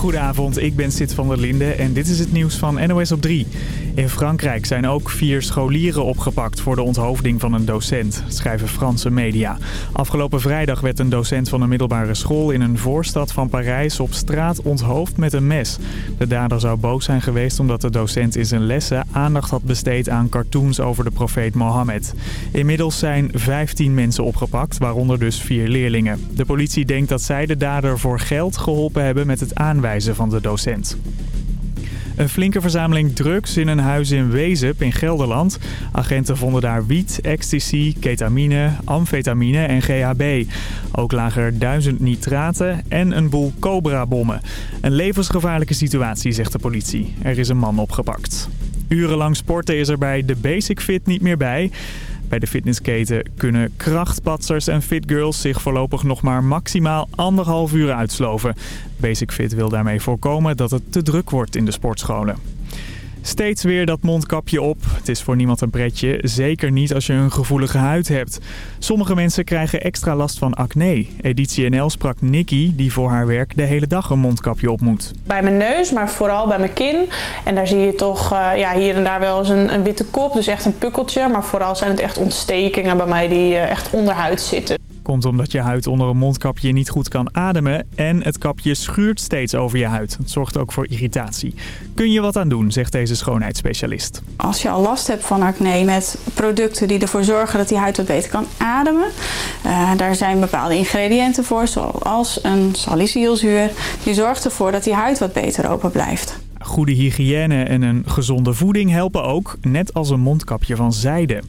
Goedenavond, ik ben Sid van der Linde en dit is het nieuws van NOS op 3. In Frankrijk zijn ook vier scholieren opgepakt voor de onthoofding van een docent, schrijven Franse media. Afgelopen vrijdag werd een docent van een middelbare school in een voorstad van Parijs op straat onthoofd met een mes. De dader zou boos zijn geweest omdat de docent in zijn lessen aandacht had besteed aan cartoons over de profeet Mohammed. Inmiddels zijn 15 mensen opgepakt, waaronder dus vier leerlingen. De politie denkt dat zij de dader voor geld geholpen hebben met het aanwijzen van de docent. Een flinke verzameling drugs in een huis in Wezep in Gelderland. Agenten vonden daar wiet, ecstasy, ketamine, amfetamine en GHB. Ook lagen er duizend nitraten en een boel cobra-bommen. Een levensgevaarlijke situatie, zegt de politie. Er is een man opgepakt. Urenlang sporten is er bij de Basic Fit niet meer bij. Bij de fitnessketen kunnen krachtpatsers en fitgirls zich voorlopig nog maar maximaal anderhalf uur uitsloven. Basic Fit wil daarmee voorkomen dat het te druk wordt in de sportscholen. Steeds weer dat mondkapje op. Het is voor niemand een pretje, zeker niet als je een gevoelige huid hebt. Sommige mensen krijgen extra last van acne. Editie NL sprak Nikki, die voor haar werk de hele dag een mondkapje op moet. Bij mijn neus, maar vooral bij mijn kin. En daar zie je toch uh, ja, hier en daar wel eens een, een, witte kop, dus echt een pukkeltje. Maar vooral zijn het echt ontstekingen bij mij die uh, echt onderhuid zitten. Omdat je huid onder een mondkapje niet goed kan ademen en het kapje schuurt steeds over je huid. Het zorgt ook voor irritatie. Kun je wat aan doen, zegt deze schoonheidsspecialist. Als je al last hebt van acne met producten die ervoor zorgen dat die huid wat beter kan ademen. Uh, daar zijn bepaalde ingrediënten voor, zoals een salicylzuur. Die zorgt ervoor dat die huid wat beter open blijft. Goede hygiëne en een gezonde voeding helpen ook, net als een mondkapje van zijde.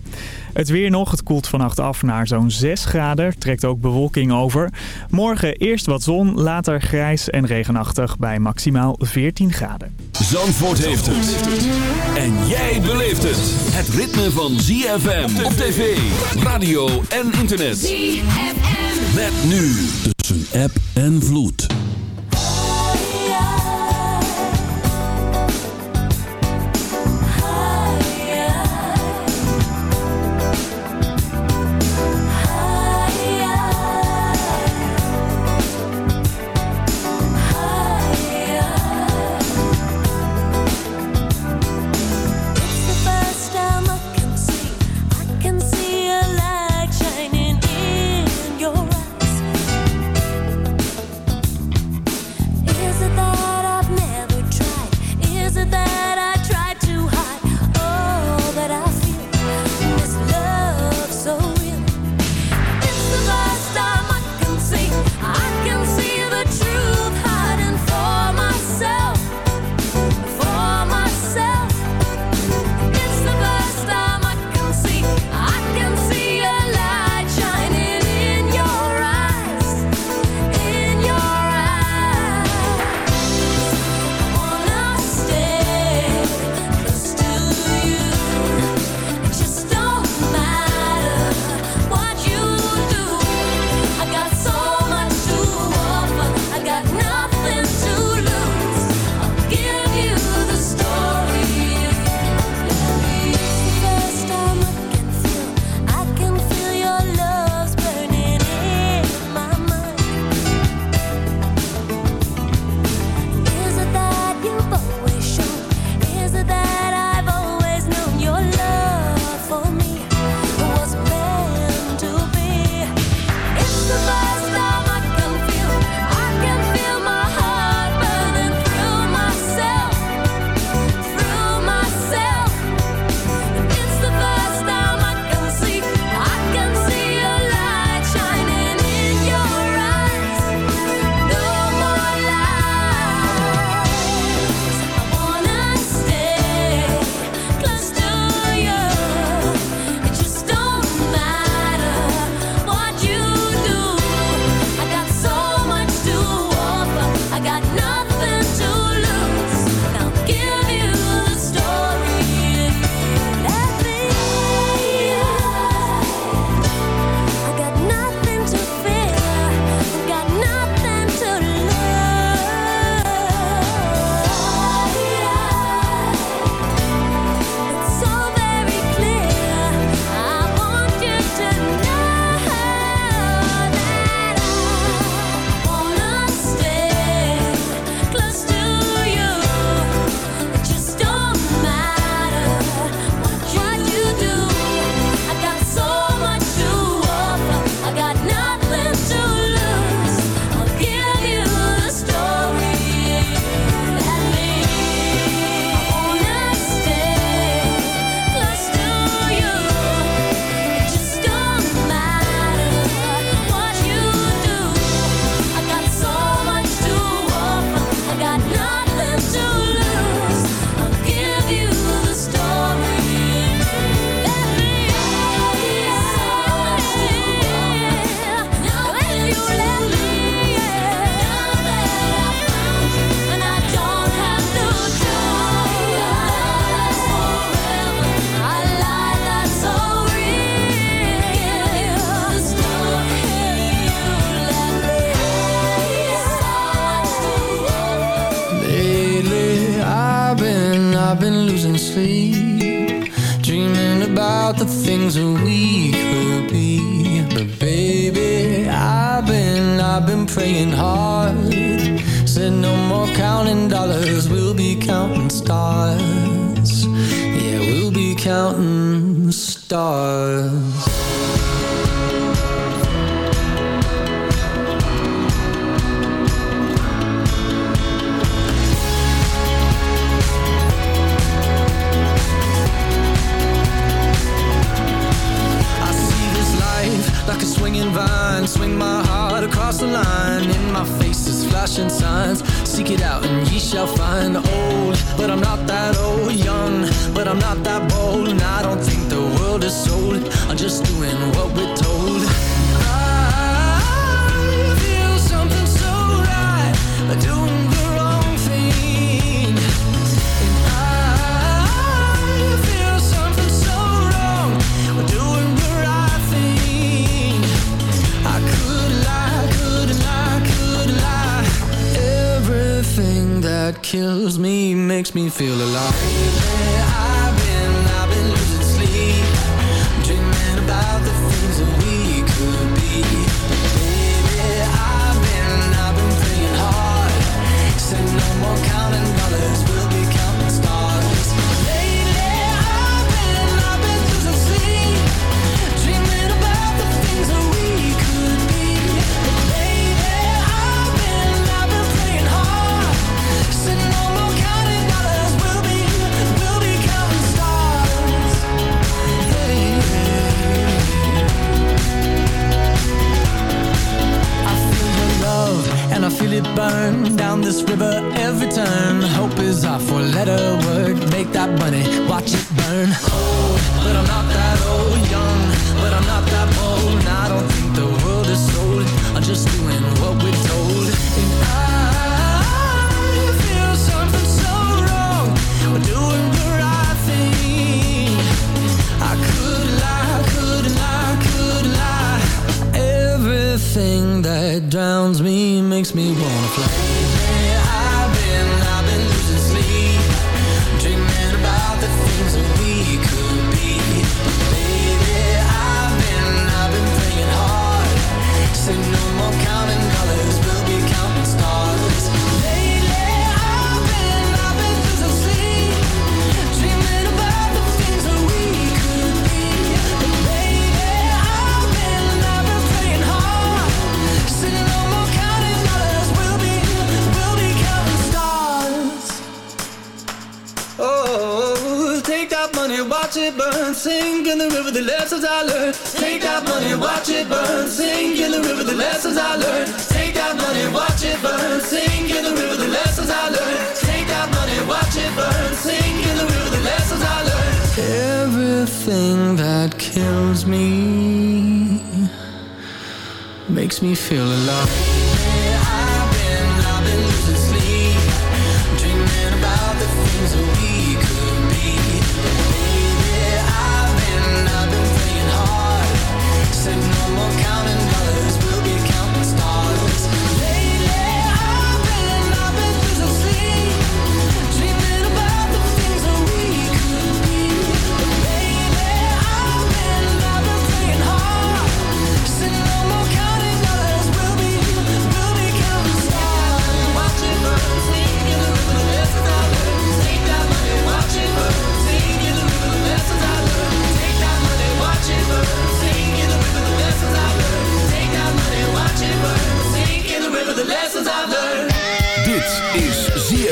Het weer nog, het koelt vannacht af naar zo'n 6 graden, trekt ook bewolking over. Morgen eerst wat zon, later grijs en regenachtig bij maximaal 14 graden. Zandvoort heeft het. En jij beleeft het. Het ritme van ZFM op tv, radio en internet. ZFM. Met nu tussen app en vloed. that kills me makes me feel alive. I've been, I've been losing sleep, dreaming about the things that we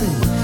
dumb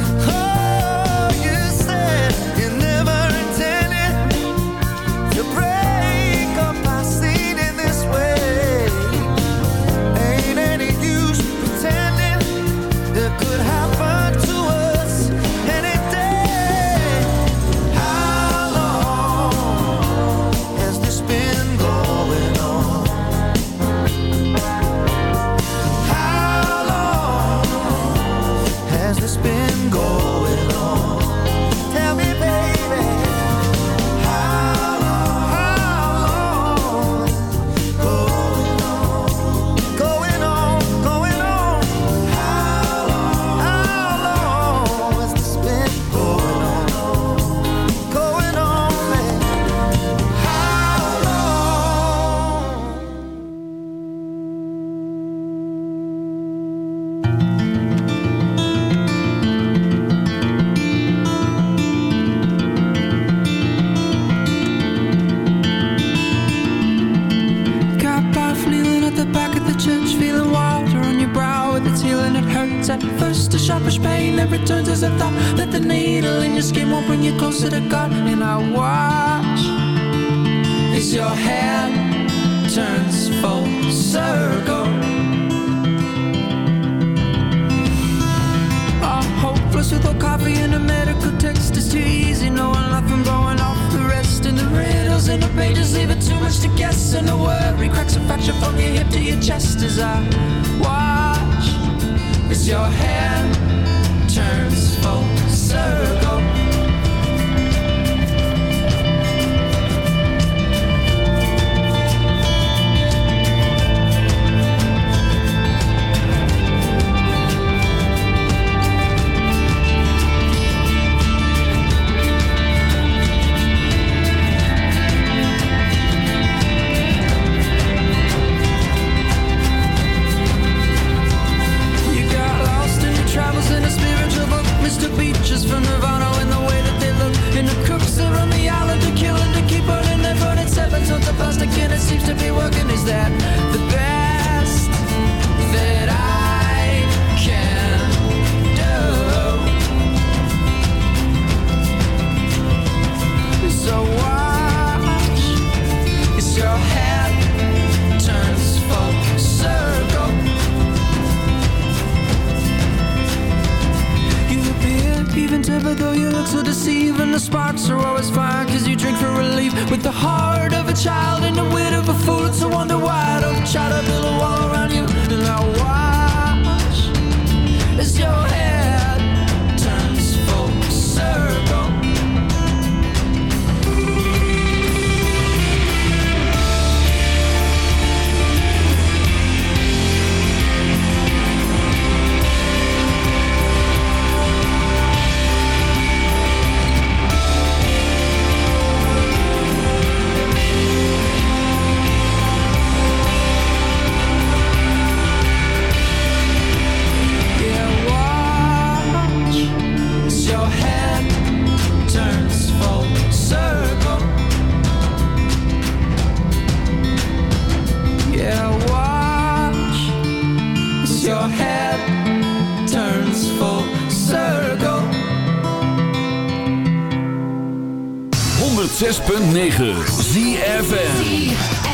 106.9 ZFN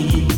morning.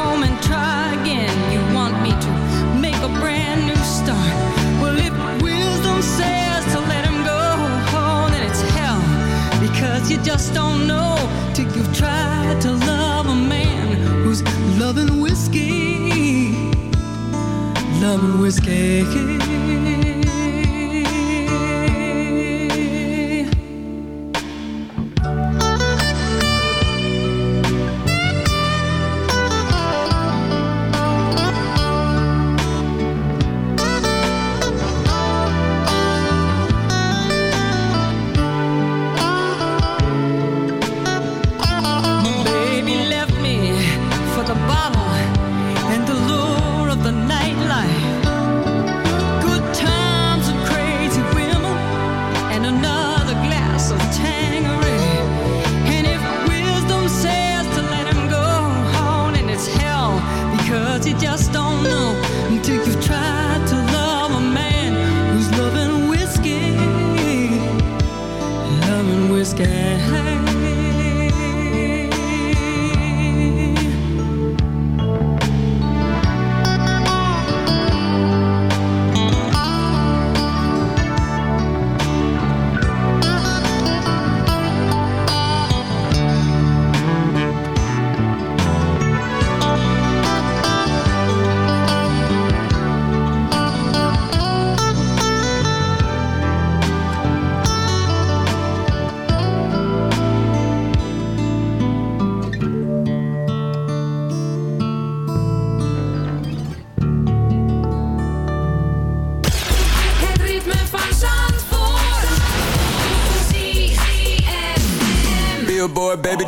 Loving whiskey.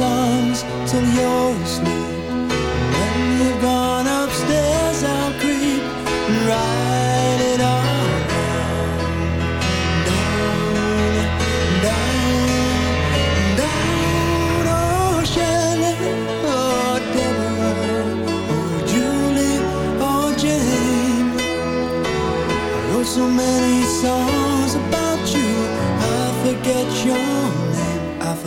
songs till you're asleep.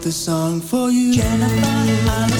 wrote this song for you. Jennifer,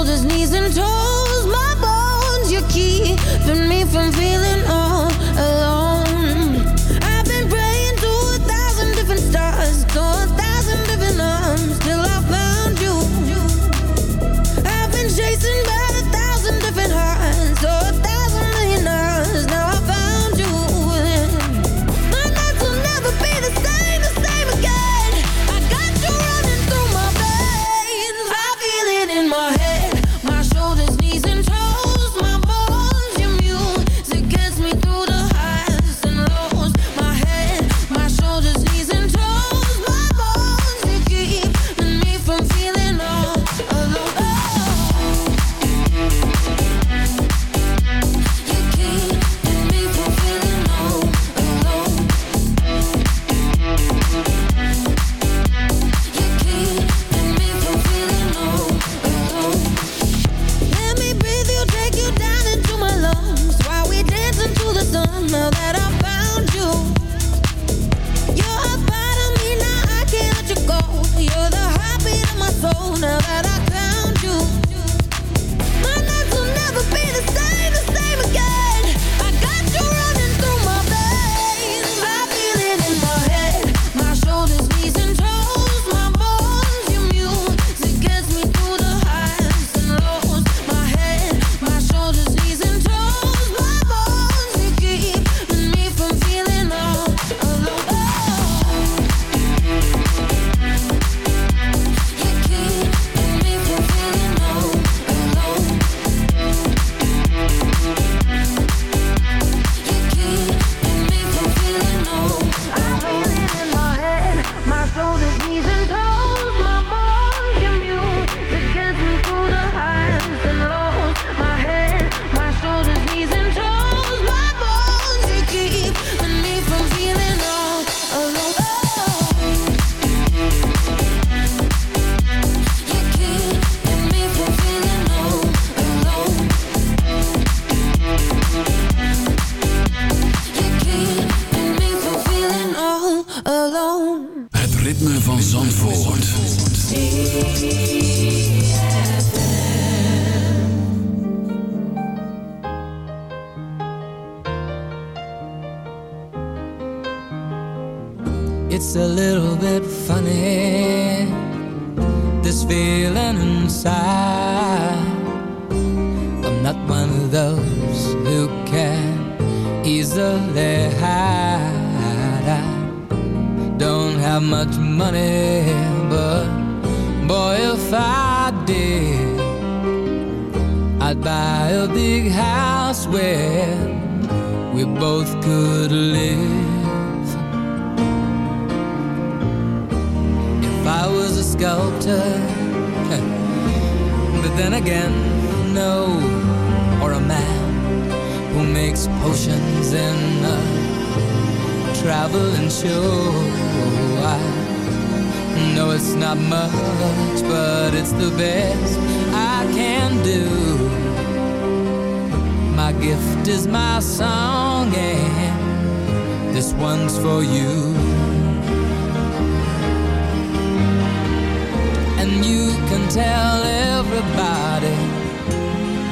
soldiers need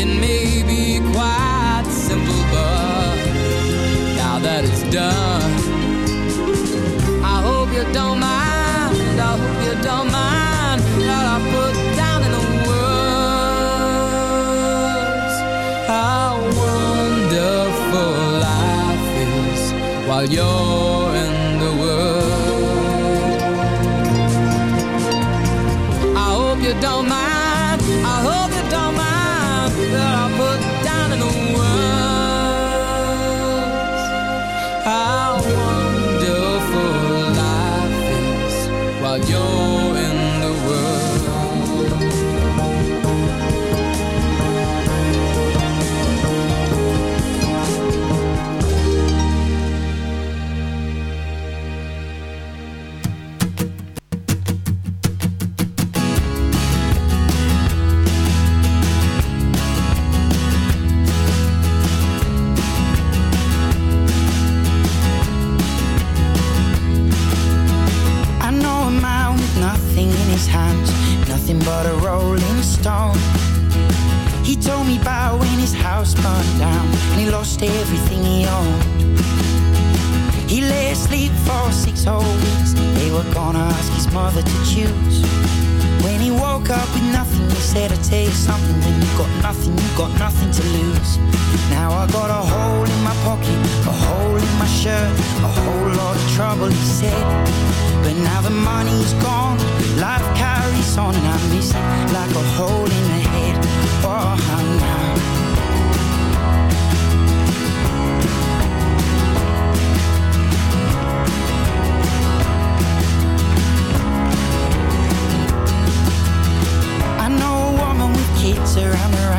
It may be quite